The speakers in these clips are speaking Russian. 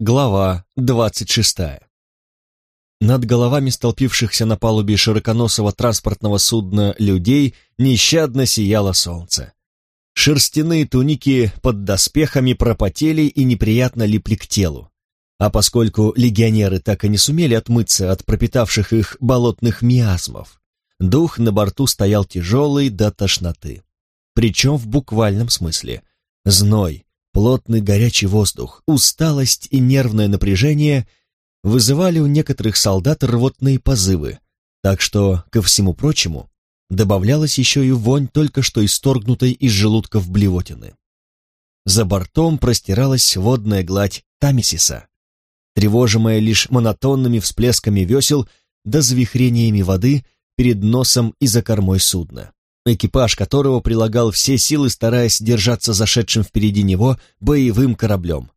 Глава двадцать шестая. Над головами столпившихся на палубе широконосого транспортного судна людей нещадно сияло солнце. Шерстяные туники под доспехами пропотели и неприятно липли к телу. А поскольку легионеры так и не сумели отмыться от пропитавших их болотных миазмов, дух на борту стоял тяжелый до тошноты. Причем в буквальном смысле. Зной, плотный горячий воздух, усталость и нервное напряжение вызывали у некоторых солдат рвотные позывы, так что, ко всему прочему, добавлялась еще и вонь только что исторгнутой из желудков блевотины. За бортом простиралась водная гладь Тамисиса, тревожимая лишь монотонными всплесками весел да завихрениями воды перед носом и за кормой судна, экипаж которого прилагал все силы, стараясь держаться зашедшим впереди него боевым кораблем.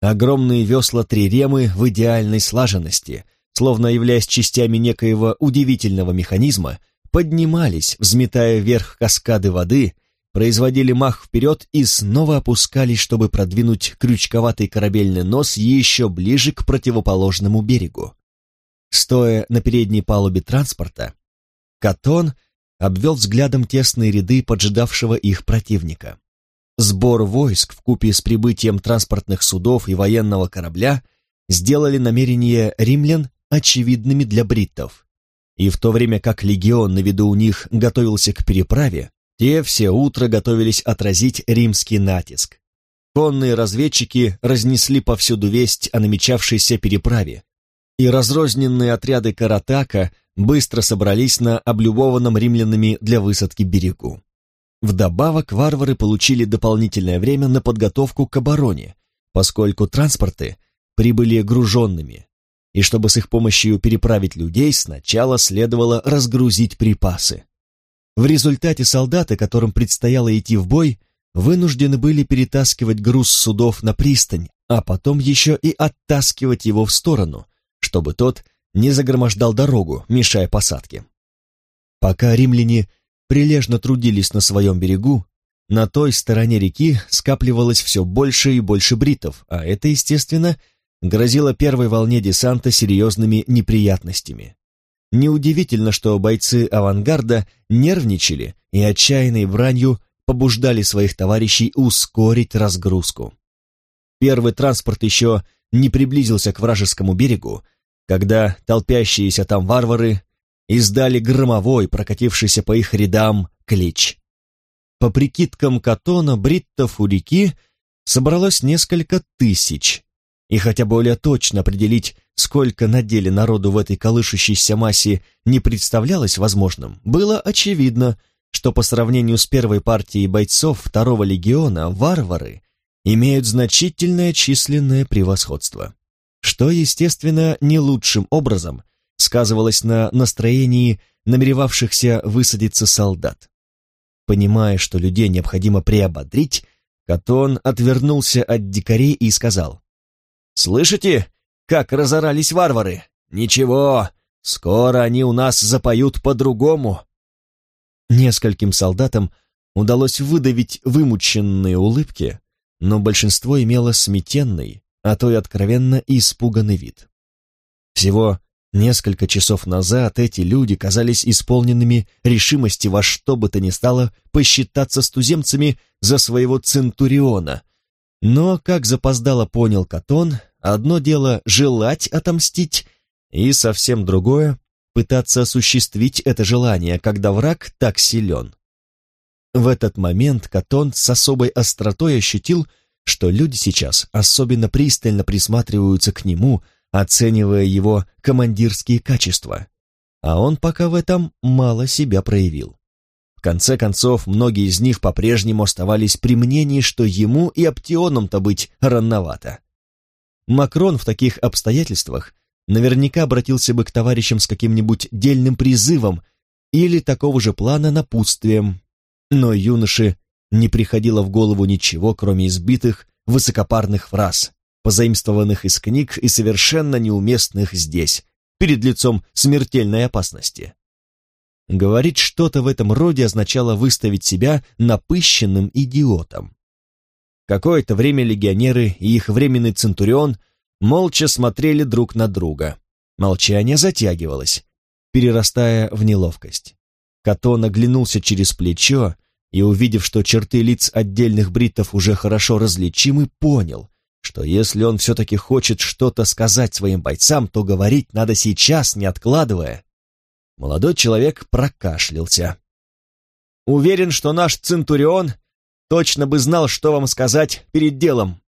Огромные весла триремы в идеальной слаженности, словно являясь частями некоего удивительного механизма, поднимались, взметая вверх каскады воды, производили мах вперед и снова опускались, чтобы продвинуть крючковатый корабельный нос еще ближе к противоположному берегу. Стоя на передней палубе транспорта, Катон обвел взглядом тесные ряды поджидавшего их противника. Сбор войск в купе с прибытием транспортных судов и военного корабля сделали намерения римлян очевидными для бриттов. И в то время как легион на виду у них готовился к переправе, те все утро готовились отразить римский натиск. Конные разведчики разнесли повсюду весть о намечавшейся переправе, и разрозненные отряды Каратака быстро собрались на облюбованном римлянами для высадки берегу. Вдобавок варвары получили дополнительное время на подготовку к обороне, поскольку транспорты прибыли груженными, и чтобы с их помощью переправить людей, сначала следовало разгрузить припасы. В результате солдаты, которым предстояло идти в бой, вынуждены были перетаскивать груз судов на пристань, а потом еще и оттаскивать его в сторону, чтобы тот не загромождал дорогу, мешая посадке. Пока римляне прилежно трудились на своем берегу, на той стороне реки скапливалось все больше и больше бритов, а это, естественно, грозило первой волне десанта серьезными неприятностями. Неудивительно, что бойцы авангарда нервничали и отчаянной бранью побуждали своих товарищей ускорить разгрузку. Первый транспорт еще не приблизился к вражескому берегу, когда толпящиеся там варвары издали громовой, прокатившийся по их рядам, клич. По прикидкам Катона, бриттов у реки собралось несколько тысяч, и хотя более точно определить, сколько на деле народу в этой колышущейся массе не представлялось возможным, было очевидно, что по сравнению с первой партией бойцов второго легиона варвары имеют значительное численное превосходство, что, естественно, не лучшим образом – сказывалось на настроении намеревавшихся высадиться солдат. Понимая, что людей необходимо приободрить, Катон отвернулся от дикарей и сказал, «Слышите, как разорались варвары? Ничего, скоро они у нас запоют по-другому». Нескольким солдатам удалось выдавить вымученные улыбки, но большинство имело сметенный, а то и откровенно испуганный вид. Всего Несколько часов назад эти люди казались исполненными решимости во что бы то ни стало посчитаться с туземцами за своего центуриона. Но, как запоздало понял Катон, одно дело желать отомстить, и совсем другое — пытаться осуществить это желание, когда враг так силен. В этот момент Катон с особой остротой ощутил, что люди сейчас особенно пристально присматриваются к нему — оценивая его командирские качества, а он пока в этом мало себя проявил. В конце концов, многие из них по-прежнему оставались при мнении, что ему и Аптионом-то быть рановато. Макрон в таких обстоятельствах наверняка обратился бы к товарищам с каким-нибудь дельным призывом или такого же плана напутствием, но юноше не приходило в голову ничего, кроме избитых высокопарных фраз, позаимствованных из книг и совершенно неуместных здесь, перед лицом смертельной опасности. Говорить что-то в этом роде означало выставить себя напыщенным идиотом. Какое-то время легионеры и их временный центурион молча смотрели друг на друга. Молчание затягивалось, перерастая в неловкость. Катон оглянулся через плечо и, увидев, что черты лиц отдельных бриттов уже хорошо различимы, понял, что если он все-таки хочет что-то сказать своим бойцам, то говорить надо сейчас, не откладывая. Молодой человек прокашлялся. «Уверен, что наш Центурион точно бы знал, что вам сказать перед делом.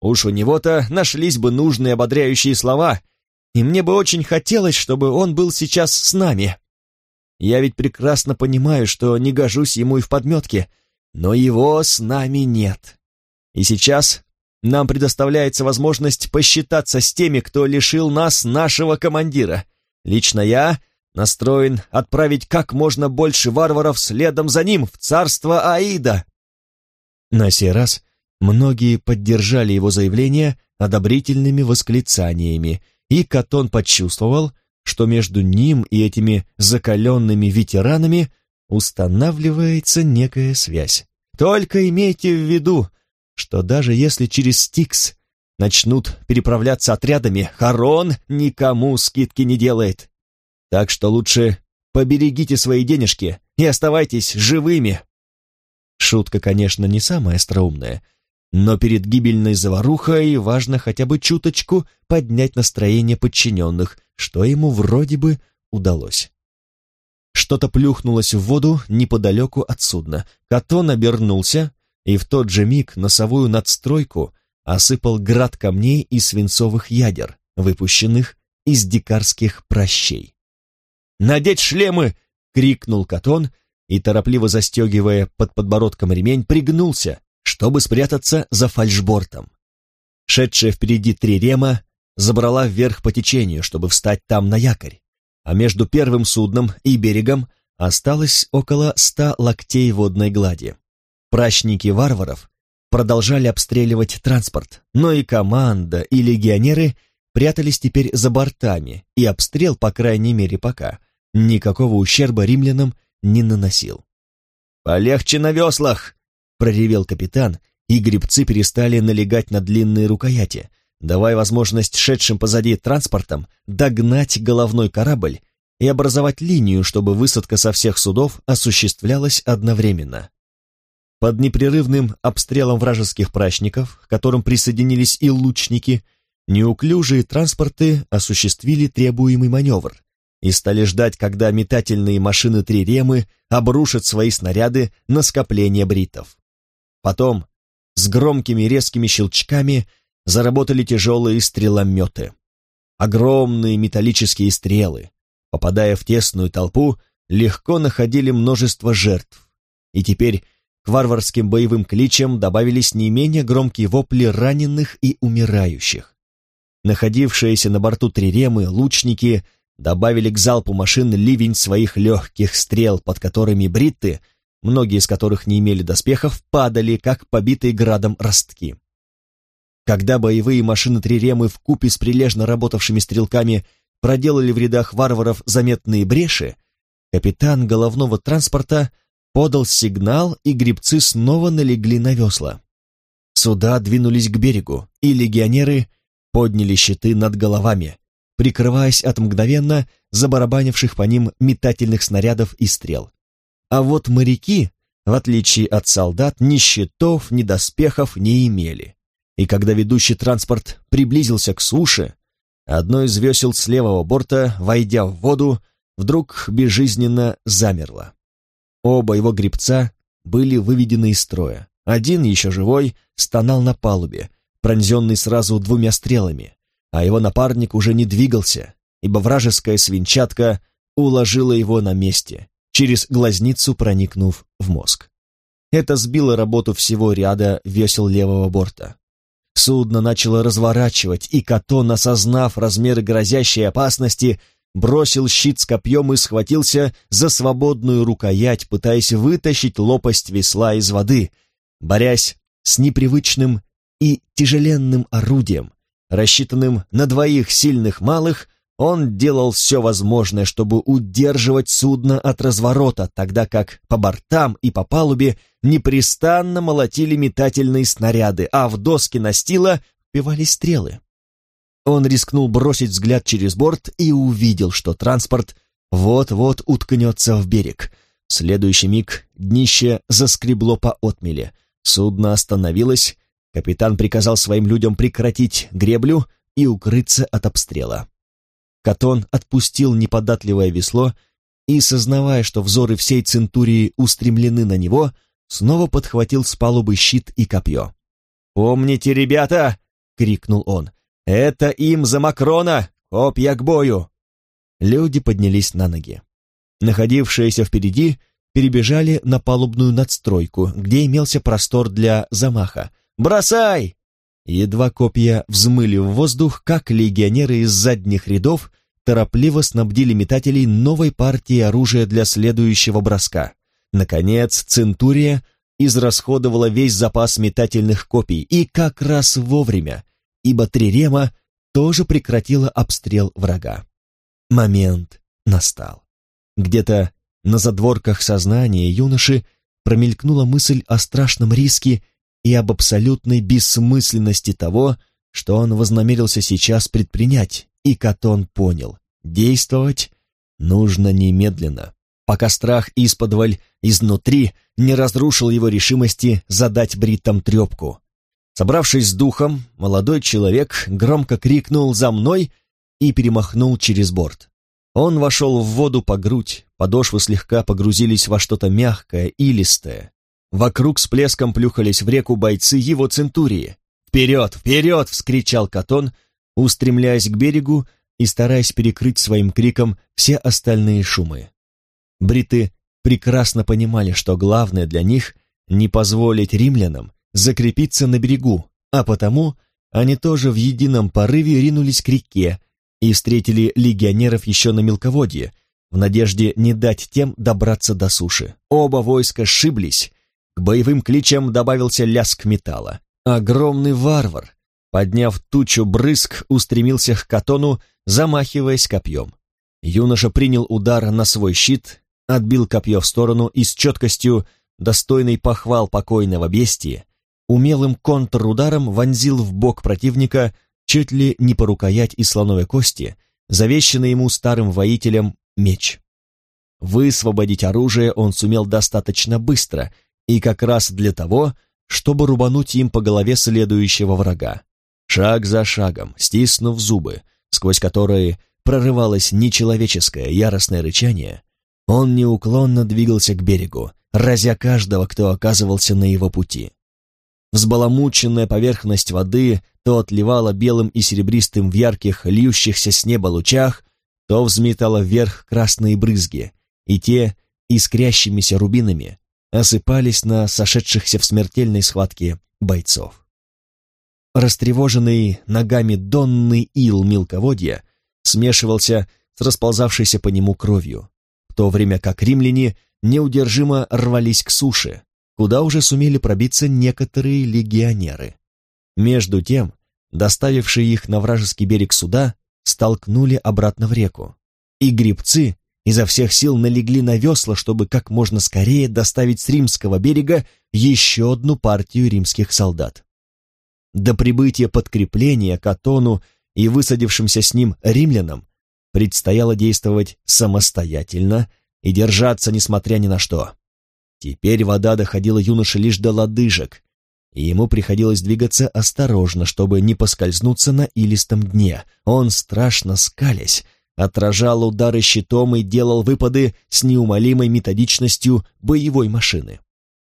Уж у него-то нашлись бы нужные ободряющие слова, и мне бы очень хотелось, чтобы он был сейчас с нами. Я ведь прекрасно понимаю, что не гожусь ему и в подметке, но его с нами нет. И сейчас нам предоставляется возможность посчитаться с теми, кто лишил нас нашего командира. Лично я настроен отправить как можно больше варваров следом за ним в царство Аида». На сей раз многие поддержали его заявление одобрительными восклицаниями, и Катон почувствовал, что между ним и этими закаленными ветеранами устанавливается некая связь. Только имейте в виду, что даже если через Стикс начнут переправляться отрядами, Харон никому скидки не делает. Так что лучше поберегите свои денежки и оставайтесь живыми. Шутка, конечно, не самая остроумная, но перед гибельной заварухой важно хотя бы чуточку поднять настроение подчиненных, что ему вроде бы удалось. Что-то плюхнулось в воду неподалеку от судна. Катон обернулся, и в тот же миг носовую надстройку осыпал град камней и свинцовых ядер, выпущенных из дикарских прощей. «Надеть шлемы!» — крикнул Катон, и, торопливо застегивая под подбородком ремень, пригнулся, чтобы спрятаться за фальшбортом. Шедшая впереди Трирема забрала вверх по течению, чтобы встать там на якорь, а между первым судном и берегом осталось около ста локтей водной глади. Прачники варваров продолжали обстреливать транспорт, но и команда, и легионеры прятались теперь за бортами, и обстрел, по крайней мере пока, никакого ущерба римлянам не наносил. «Полегче на веслах!» — проревел капитан, и гребцы перестали налегать на длинные рукояти, давая возможность шедшим позади транспортам догнать головной корабль и образовать линию, чтобы высадка со всех судов осуществлялась одновременно. Под непрерывным обстрелом вражеских прачников, к которым присоединились и лучники, неуклюжие транспорты осуществили требуемый маневр, и стали ждать, когда метательные машины Триремы обрушат свои снаряды на скопление бритов. Потом, с громкими резкими щелчками, заработали тяжелые стрелометы. Огромные металлические стрелы, попадая в тесную толпу, легко находили множество жертв. И теперь к варварским боевым кличам добавились не менее громкие вопли раненых и умирающих. Находившиеся на борту Триремы лучники добавили к залпу машин ливень своих легких стрел, под которыми бритты, многие из которых не имели доспехов, падали, как побитые градом ростки. Когда боевые машины Триремы в купе с прилежно работавшими стрелками проделали в рядах варваров заметные бреши, капитан головного транспорта подал сигнал, и гребцы снова налегли на весла. Суда двинулись к берегу, и легионеры подняли щиты над головами, прикрываясь от мгновенно забарабанивших по ним метательных снарядов и стрел. А вот моряки, в отличие от солдат, ни щитов, ни доспехов не имели. И когда ведущий транспорт приблизился к суше, одно из весел с левого борта, войдя в воду, вдруг безжизненно замерло. Оба его гребца были выведены из строя. Один, еще живой, стонал на палубе, пронзенный сразу двумя стрелами, а его напарник уже не двигался, ибо вражеская свинчатка уложила его на месте, через глазницу проникнув в мозг. Это сбило работу всего ряда весел левого борта. Судно начало разворачивать, и Катон, осознав размеры грозящей опасности, бросил щит с копьем и схватился за свободную рукоять, пытаясь вытащить лопасть весла из воды, борясь с непривычным и тяжеленным орудием, рассчитанным на двоих сильных малых, он делал все возможное, чтобы удерживать судно от разворота, тогда как по бортам и по палубе непрестанно молотили метательные снаряды, а в доски настила впивались стрелы. Он рискнул бросить взгляд через борт и увидел, что транспорт вот-вот уткнется в берег. В следующий миг днище заскребло по отмеле. Судно остановилось, капитан приказал своим людям прекратить греблю и укрыться от обстрела. Катон отпустил неподатливое весло и, сознавая, что взоры всей Центурии устремлены на него, снова подхватил с палубы щит и копье. «Помните, ребята!» — крикнул он. «Это им за Макрона! Копья к бою!» Люди поднялись на ноги. Находившиеся впереди перебежали на палубную надстройку, где имелся простор для замаха. «Бросай!» Едва копья взмыли в воздух, как легионеры из задних рядов торопливо снабдили метателей новой партией оружия для следующего броска. Наконец, Центурия израсходовала весь запас метательных копий, и как раз вовремя, ибо Трирема тоже прекратила обстрел врага. Момент настал. Где-то на задворках сознания юноши промелькнула мысль о страшном риске и об абсолютной бессмысленности того, что он вознамерился сейчас предпринять, и Катон понял, действовать нужно немедленно, пока страх исподволь изнутри не разрушил его решимости задать бриттам трепку. Собравшись с духом, молодой человек громко крикнул «За мной!» и перемахнул через борт. Он вошел в воду по грудь, подошвы слегка погрузились во что-то мягкое и листое. Вокруг с плеском плюхались в реку бойцы его центурии. «Вперед! Вперед!» — вскричал Катон, устремляясь к берегу и стараясь перекрыть своим криком все остальные шумы. Бриты прекрасно понимали, что главное для них — не позволить римлянам закрепиться на берегу, а потому они тоже в едином порыве ринулись к реке и встретили легионеров еще на мелководье, в надежде не дать тем добраться до суши. Оба войска сшиблись, к боевым кличам добавился лязг металла. Огромный варвар, подняв тучу брызг, устремился к Катону, замахиваясь копьем. Юноша принял удар на свой щит, отбил копье в сторону и с четкостью, достойный похвал покойного бестия, умелым контрударом вонзил в бок противника чуть ли не по рукоять из слоновой кости, завещанный ему старым воителем меч. Высвободить оружие он сумел достаточно быстро, и как раз для того, чтобы рубануть им по голове следующего врага. Шаг за шагом, стиснув зубы, сквозь которые прорывалось нечеловеческое яростное рычание, он неуклонно двигался к берегу, разя каждого, кто оказывался на его пути. Взбаламученная поверхность воды то отливала белым и серебристым в ярких, льющихся с неба лучах, то взметала вверх красные брызги, и те, искрящимися рубинами, осыпались на сошедшихся в смертельной схватке бойцов. Растревоженный ногами донный ил мелководья смешивался с расползавшейся по нему кровью, в то время как римляне неудержимо рвались к суше, куда уже сумели пробиться некоторые легионеры. Между тем, доставившие их на вражеский берег суда, столкнули обратно в реку, и грибцы изо всех сил налегли на весла, чтобы как можно скорее доставить с римского берега еще одну партию римских солдат. До прибытия подкрепления Катону и высадившимся с ним римлянам предстояло действовать самостоятельно и держаться несмотря ни на что. Теперь вода доходила юноше лишь до лодыжек, и ему приходилось двигаться осторожно, чтобы не поскользнуться на илистом дне. Он, страшно скалясь, отражал удары щитом и делал выпады с неумолимой методичностью боевой машины.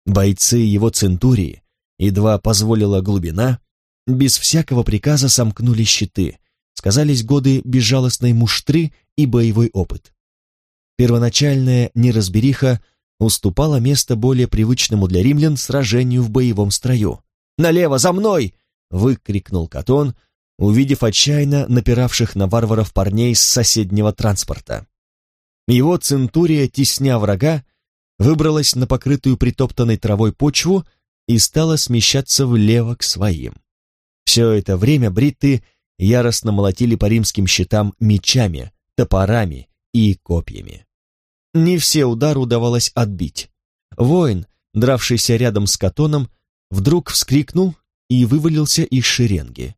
Бойцы его центурии, едва позволила глубина, без всякого приказа сомкнули щиты, сказались годы безжалостной муштры и боевой опыт. Первоначальная неразбериха уступала место более привычному для римлян сражению в боевом строю. «Налево, за мной!» — выкрикнул Катон, увидев отчаянно напиравших на варваров парней с соседнего транспорта. Его центурия, тесня врага, выбралась на покрытую притоптанной травой почву и стала смещаться влево к своим. Все это время бритты яростно молотили по римским щитам мечами, топорами и копьями. Не все удары удавалось отбить. Воин, дравшийся рядом с Катоном, вдруг вскрикнул и вывалился из шеренги.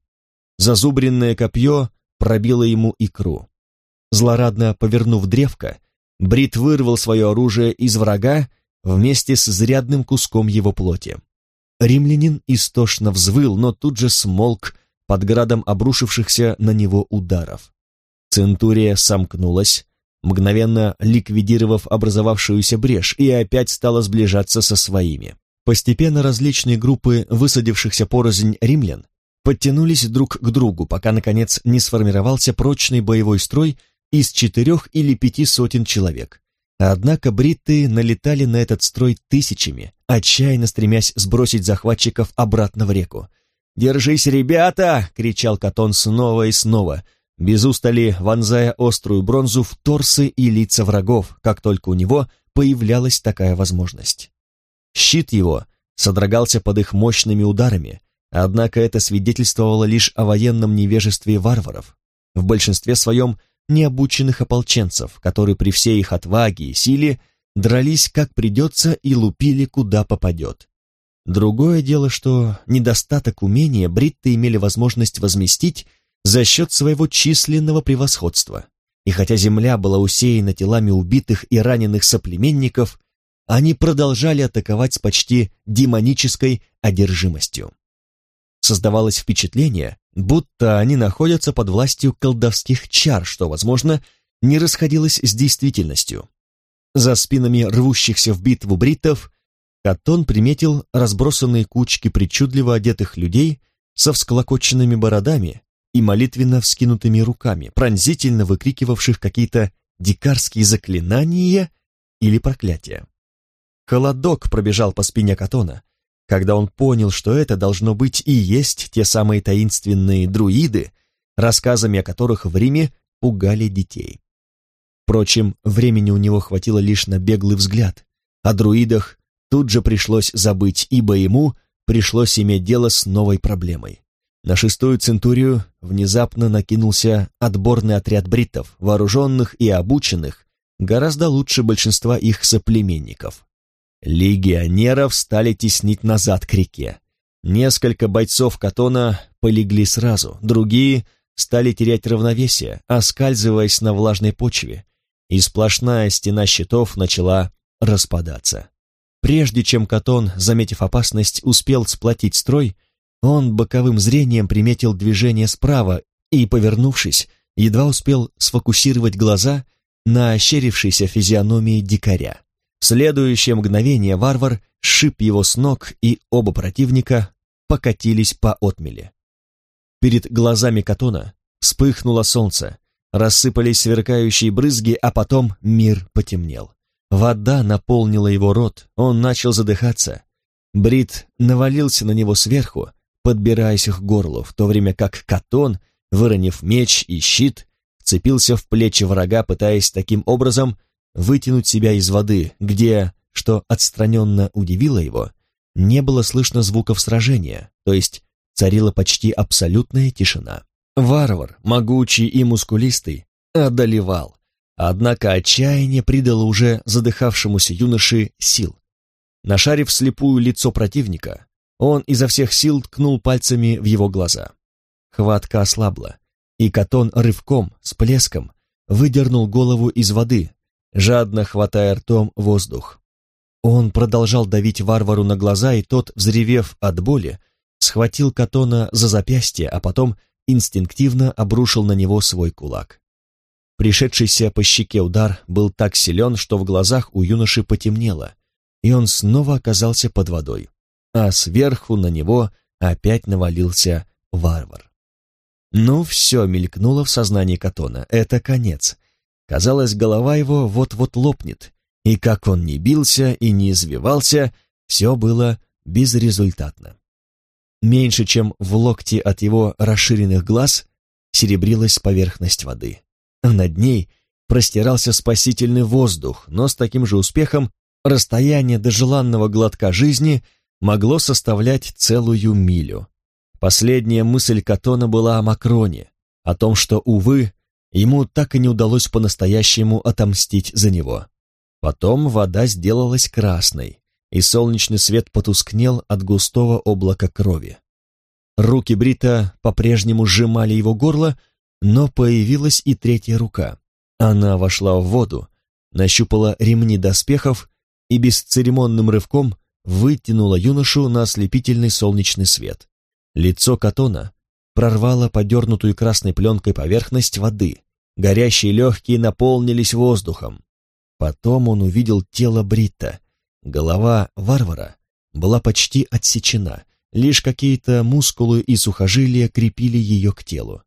Зазубренное копье пробило ему икру. Злорадно повернув древко, Брит вырвал свое оружие из врага вместе с изрядным куском его плоти. Римлянин истошно взвыл, но тут же смолк под градом обрушившихся на него ударов. Центурия сомкнулась, мгновенно ликвидировав образовавшуюся брешь, и опять стала сближаться со своими. Постепенно различные группы высадившихся порознь римлян подтянулись друг к другу, пока, наконец, не сформировался прочный боевой строй из четырех или пяти сотен человек. Однако бритты налетали на этот строй тысячами, отчаянно стремясь сбросить захватчиков обратно в реку. «Держись, ребята!» — кричал Катон снова и снова, без устали вонзая острую бронзу в торсы и лица врагов, как только у него появлялась такая возможность. Щит его содрогался под их мощными ударами, однако это свидетельствовало лишь о военном невежестве варваров, в большинстве своем необученных ополченцев, которые при всей их отваге и силе дрались как придется и лупили куда попадет. Другое дело, что недостаток умения бритты имели возможность возместить за счет своего численного превосходства. И хотя земля была усеяна телами убитых и раненых соплеменников, они продолжали атаковать с почти демонической одержимостью. Создавалось впечатление, будто они находятся под властью колдовских чар, что, возможно, не расходилось с действительностью. За спинами рвущихся в битву бриттов Катон приметил разбросанные кучки причудливо одетых людей со всклокоченными бородами и молитвенно вскинутыми руками, пронзительно выкрикивавших какие-то дикарские заклинания или проклятия. Холодок пробежал по спине Катона, когда он понял, что это должно быть и есть те самые таинственные друиды, рассказами о которых в Риме пугали детей. Впрочем, времени у него хватило лишь на беглый взгляд. О друидах тут же пришлось забыть, ибо ему пришлось иметь дело с новой проблемой. На шестую центурию внезапно накинулся отборный отряд бриттов, вооруженных и обученных, гораздо лучше большинства их соплеменников. Легионеров стали теснить назад к реке. Несколько бойцов Катона полегли сразу, другие стали терять равновесие, оскальзываясь на влажной почве, и сплошная стена щитов начала распадаться. Прежде чем Катон, заметив опасность, успел сплотить строй, он боковым зрением приметил движение справа и, повернувшись, едва успел сфокусировать глаза на ощерившейся физиономии дикаря. Следующее мгновение варвар сшиб его с ног, и оба противника покатились по отмеле. Перед глазами Катона вспыхнуло солнце, рассыпались сверкающие брызги, а потом мир потемнел. Вода наполнила его рот, он начал задыхаться. Брит навалился на него сверху, подбираясь к горлу, в то время как Катон, выронив меч и щит, цепился в плечи врага, пытаясь таким образом вытянуть себя из воды, где, что отстраненно удивило его, не было слышно звуков сражения, то есть царила почти абсолютная тишина. Варвар, могучий и мускулистый, одолевал, однако отчаяние придало уже задыхавшемуся юноше сил. Нашарив слепую лицо противника, он изо всех сил ткнул пальцами в его глаза. Хватка ослабла, и Катон рывком, с плеском, выдернул голову из воды, жадно хватая ртом воздух. Он продолжал давить варвару на глаза, и тот, взревев от боли, схватил Катона за запястье, а потом инстинктивно обрушил на него свой кулак. Пришедшийся по щеке удар был так силен, что в глазах у юноши потемнело, и он снова оказался под водой, а сверху на него опять навалился варвар. Ну, все мелькнуло в сознании Катона, это конец — Казалось, голова его вот-вот лопнет, и как он ни бился и не извивался, все было безрезультатно. Меньше чем в локте от его расширенных глаз серебрилась поверхность воды, над ней простирался спасительный воздух, но с таким же успехом расстояние до желанного глотка жизни могло составлять целую милю. Последняя мысль Катона была о Макроне, о том, что, увы, Ему так и не удалось по-настоящему отомстить за него. Потом вода сделалась красной, и солнечный свет потускнел от густого облака крови. Руки Брита по-прежнему сжимали его горло, но появилась и третья рука. Она вошла в воду, нащупала ремни доспехов и бесцеремонным рывком вытянула юношу на ослепительный солнечный свет. Лицо Катона прорвало подернутую красной пленкой поверхность воды, горящие легкие наполнились воздухом. Потом он увидел тело Бритта. Голова варвара была почти отсечена, лишь какие-то мускулы и сухожилия крепили ее к телу.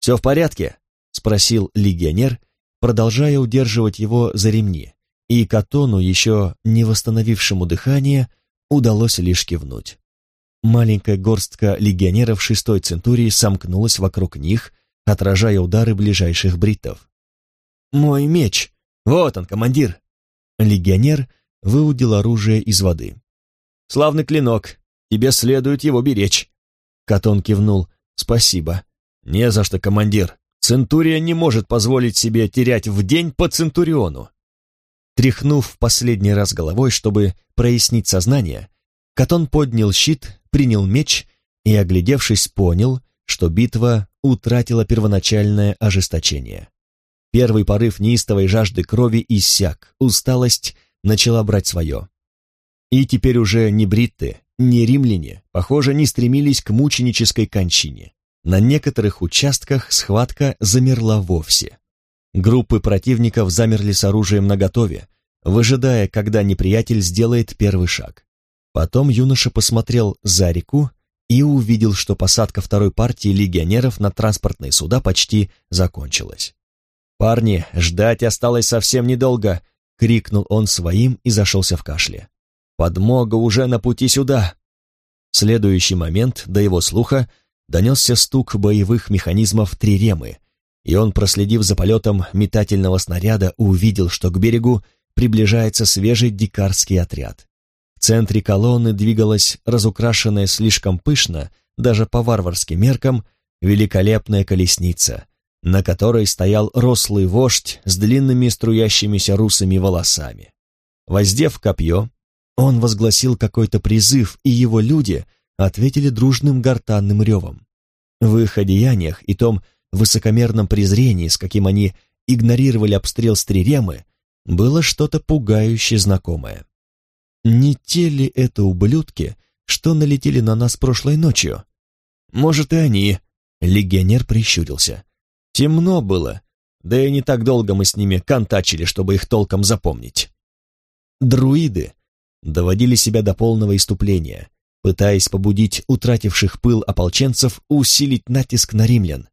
«Все в порядке?» — спросил легионер, продолжая удерживать его за ремни, и Катону, еще не восстановившему дыхание, удалось лишь кивнуть. Маленькая горстка легионеров шестой центурии сомкнулась вокруг них, отражая удары ближайших бриттов. «Мой меч! Вот он, командир!» Легионер выудил оружие из воды. «Славный клинок! Тебе следует его беречь!» Катон кивнул. «Спасибо». «Не за что, командир. Центурия не может позволить себе терять в день по Центуриону». Тряхнув в последний раз головой, чтобы прояснить сознание, Катон поднял щит, принял меч и, оглядевшись, понял, что битва утратила первоначальное ожесточение. Первый порыв неистовой жажды крови иссяк, усталость начала брать свое. И теперь уже ни бритты, ни римляне, похоже, не стремились к мученической кончине. На некоторых участках схватка замерла вовсе. Группы противников замерли с оружием наготове, выжидая, когда неприятель сделает первый шаг. Потом юноша посмотрел за реку и увидел, что посадка второй партии легионеров на транспортные суда почти закончилась. «Парни, ждать осталось совсем недолго!» — крикнул он своим и зашелся в кашле. «Подмога уже на пути сюда!» В следующий момент до его слуха донесся стук боевых механизмов триремы, и он, проследив за полетом метательного снаряда, увидел, что к берегу приближается свежий дикарский отряд. Центре колонны двигалась разукрашенная слишком пышно, даже по варварским меркам, великолепная колесница, на которой стоял рослый вождь с длинными струящимися русыми волосами. Воздев копье, он возгласил какой-то призыв, и его люди ответили дружным гортанным ревом. В их одеяниях и том высокомерном презрении, с каким они игнорировали обстрел Стриремы, было что-то пугающе знакомое. Не те ли это ублюдки, что налетели на нас прошлой ночью? Может, и они. Легионер прищурился. Темно было, да и не так долго мы с ними контачили, чтобы их толком запомнить. Друиды доводили себя до полного иступления, пытаясь побудить утративших пыл ополченцев усилить натиск на римлян,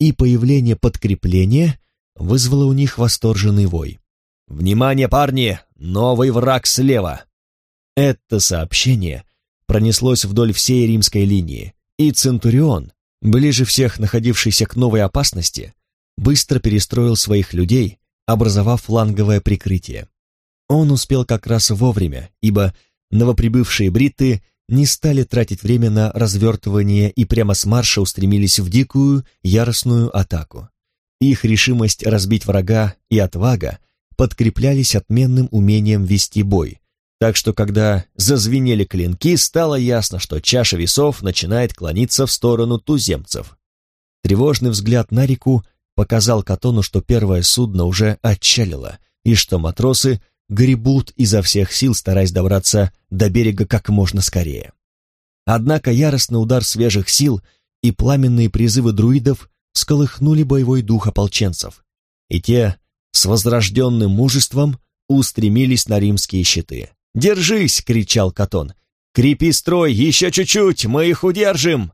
и появление подкрепления вызвало у них восторженный вой. «Внимание, парни! Новый враг слева!» Это сообщение пронеслось вдоль всей римской линии, и Центурион, ближе всех находившийся к новой опасности, быстро перестроил своих людей, образовав фланговое прикрытие. Он успел как раз вовремя, ибо новоприбывшие бритты не стали тратить время на развертывание и прямо с марша устремились в дикую, яростную атаку. Их решимость разбить врага и отвага подкреплялись отменным умением вести бой, так что когда зазвенели клинки, стало ясно, что чаша весов начинает клониться в сторону туземцев. Тревожный взгляд на реку показал Катону, что первое судно уже отчалило, и что матросы гребут изо всех сил, стараясь добраться до берега как можно скорее. Однако яростный удар свежих сил и пламенные призывы друидов сколыхнули боевой дух ополченцев, и те с возрожденным мужеством устремились на римские щиты. «Держись!» — кричал Катон. «Крепи строй! Еще чуть-чуть! Мы их удержим!»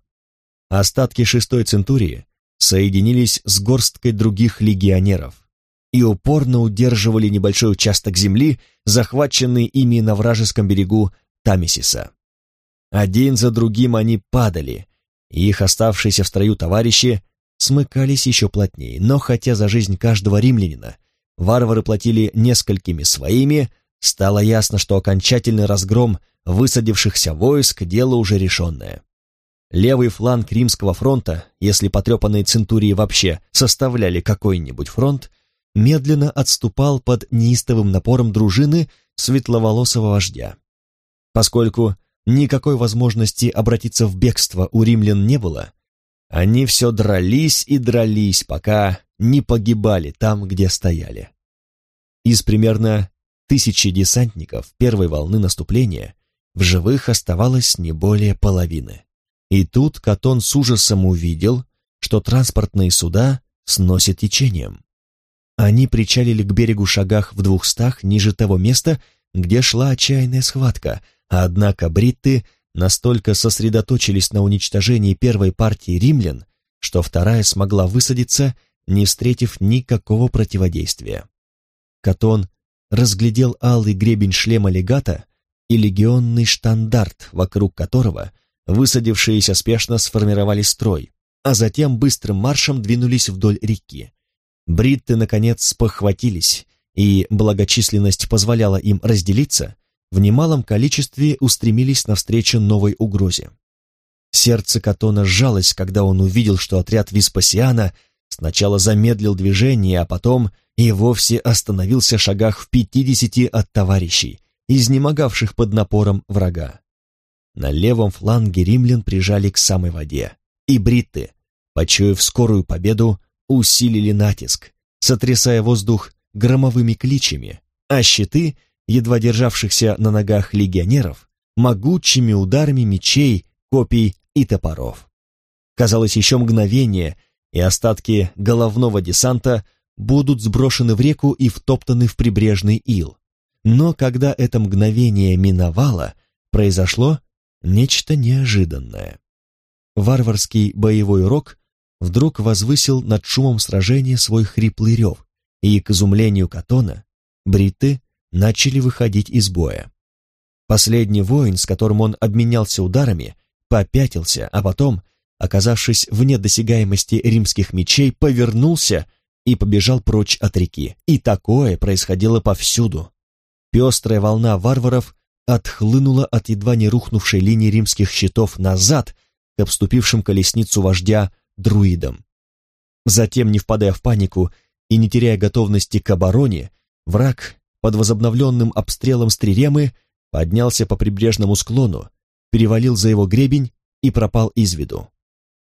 Остатки шестой центурии соединились с горсткой других легионеров и упорно удерживали небольшой участок земли, захваченный ими на вражеском берегу Тамисиса. Один за другим они падали, и их оставшиеся в строю товарищи смыкались еще плотнее, но хотя за жизнь каждого римлянина варвары платили несколькими своими, Стало ясно, что окончательный разгром высадившихся войск – дело уже решенное. Левый фланг Римского фронта, если потрепанные центурии вообще составляли какой-нибудь фронт, медленно отступал под неистовым напором дружины светловолосого вождя. Поскольку никакой возможности обратиться в бегство у римлян не было, они все дрались и дрались, пока не погибали там, где стояли. Из примерно тысячи десантников первой волны наступления в живых оставалось не более половины. И тут Катон с ужасом увидел, что транспортные суда сносят течением. Они причалили к берегу шагах в двухстах ниже того места, где шла отчаянная схватка, однако бритты настолько сосредоточились на уничтожении первой партии римлян, что вторая смогла высадиться, не встретив никакого противодействия. Катон разглядел алый гребень шлема легата и легионный штандарт, вокруг которого высадившиеся спешно сформировали строй, а затем быстрым маршем двинулись вдоль реки. Бритты, наконец, спохватились, и благочисленность позволяла им разделиться, в немалом количестве устремились навстречу новой угрозе. Сердце Катона сжалось, когда он увидел, что отряд Веспасиана сначала замедлил движение, а потом и вовсе остановился в шагах в пятидесяти от товарищей, изнемогавших под напором врага. На левом фланге римлян прижали к самой воде, и бритты, почуяв скорую победу, усилили натиск, сотрясая воздух громовыми кличами, а щиты — едва державшихся на ногах легионеров, могучими ударами мечей, копий и топоров. Казалось, еще мгновение, и остатки головного десанта будут сброшены в реку и втоптаны в прибрежный ил. Но когда это мгновение миновало, произошло нечто неожиданное. Варварский боевой рог вдруг возвысил над шумом сражения свой хриплый рев, и, к изумлению Катона, бриты начали выходить из боя. Последний воин, с которым он обменялся ударами, попятился, а потом, оказавшись вне досягаемости римских мечей, повернулся и побежал прочь от реки. И такое происходило повсюду. Пестрая волна варваров отхлынула от едва не рухнувшей линии римских щитов назад к обступившим колесницу вождя друидам. Затем, не впадая в панику и не теряя готовности к обороне, враг под возобновленным обстрелом стриремы поднялся по прибрежному склону, перевалил за его гребень и пропал из виду.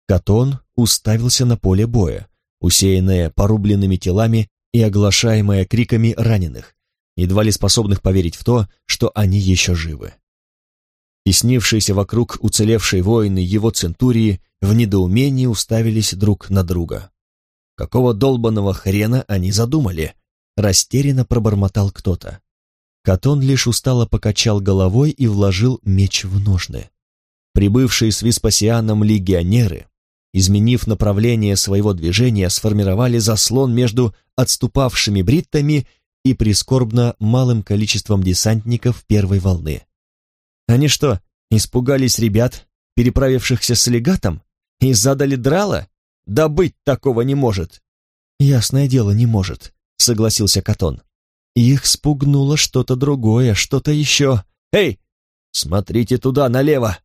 Катон уставился на поле боя, усеянное порубленными телами и оглашаемое криками раненых, едва ли способных поверить в то, что они еще живы. И вокруг уцелевшие воины его центурии в недоумении уставились друг на друга. Какого долбанного хрена они задумали? Растерянно пробормотал кто-то. Катон лишь устало покачал головой и вложил меч в ножны. Прибывшие с Веспасианом легионеры, изменив направление своего движения, сформировали заслон между отступавшими бриттами и прискорбно малым количеством десантников первой волны. Они что, испугались ребят, переправившихся с легатом, и задали драла? Да быть такого не может. Ясное дело, не может согласился Катон. Их спугнуло что-то другое, что-то еще. «Эй, смотрите туда, налево!»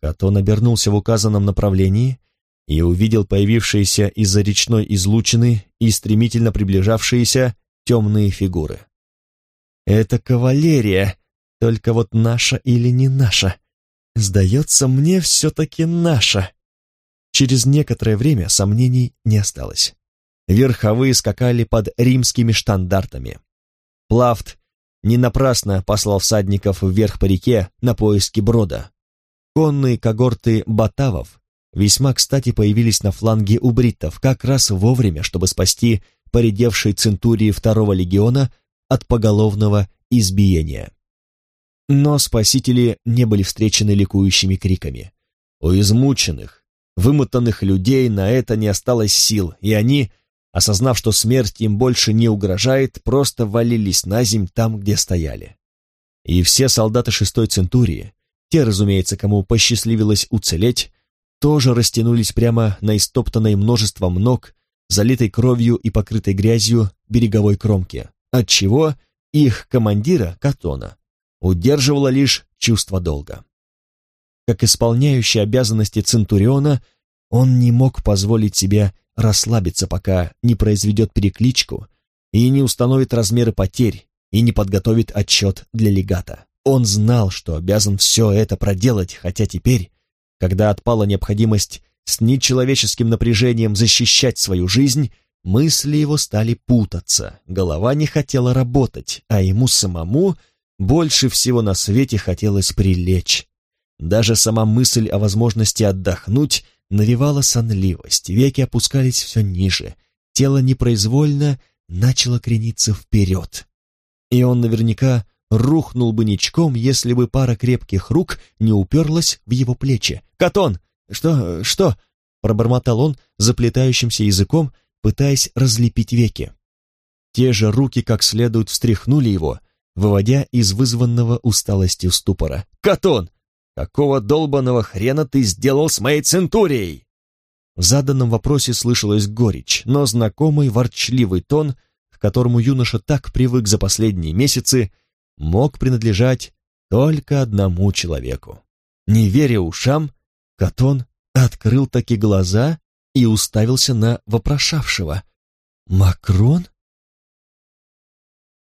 Катон обернулся в указанном направлении и увидел появившиеся из-за речной излучины и стремительно приближавшиеся темные фигуры. «Это кавалерия, только вот наша или не наша? Сдается мне все-таки наша». Через некоторое время сомнений не осталось верховые скакали под римскими штандартами. Плафт не напрасно послал всадников вверх по реке на поиски брода. Конные когорты батавов весьма кстати появились на фланге у бриттов как раз вовремя, чтобы спасти поредевшей центурии второго легиона от поголовного избиения. Но спасители не были встречены ликующими криками. У измученных, вымотанных людей на это не осталось сил, и они осознав, что смерть им больше не угрожает, просто валились на земь там, где стояли. И все солдаты шестой центурии, те, разумеется, кому посчастливилось уцелеть, тоже растянулись прямо на истоптанной множеством ног, залитой кровью и покрытой грязью береговой кромке, отчего их командира, Катона, удерживало лишь чувство долга. Как исполняющий обязанности Центуриона, он не мог позволить себе расслабиться, пока не произведет перекличку и не установит размеры потерь и не подготовит отчет для легата. Он знал, что обязан все это проделать, хотя теперь, когда отпала необходимость с нечеловеческим напряжением защищать свою жизнь, мысли его стали путаться, голова не хотела работать, а ему самому больше всего на свете хотелось прилечь. Даже сама мысль о возможности отдохнуть навевала сонливость, веки опускались все ниже, тело непроизвольно начало крениться вперед. И он наверняка рухнул бы ничком, если бы пара крепких рук не уперлась в его плечи. «Катон! Что? Что?» — пробормотал он заплетающимся языком, пытаясь разлепить веки. Те же руки как следует встряхнули его, выводя из вызванного усталостью ступора. «Катон! Какого долбаного хрена ты сделал с моей центурией?» В заданном вопросе слышалась горечь, но знакомый ворчливый тон, к которому юноша так привык за последние месяцы, мог принадлежать только одному человеку. Не веря ушам, Катон открыл таки глаза и уставился на вопрошавшего. «Макрон?»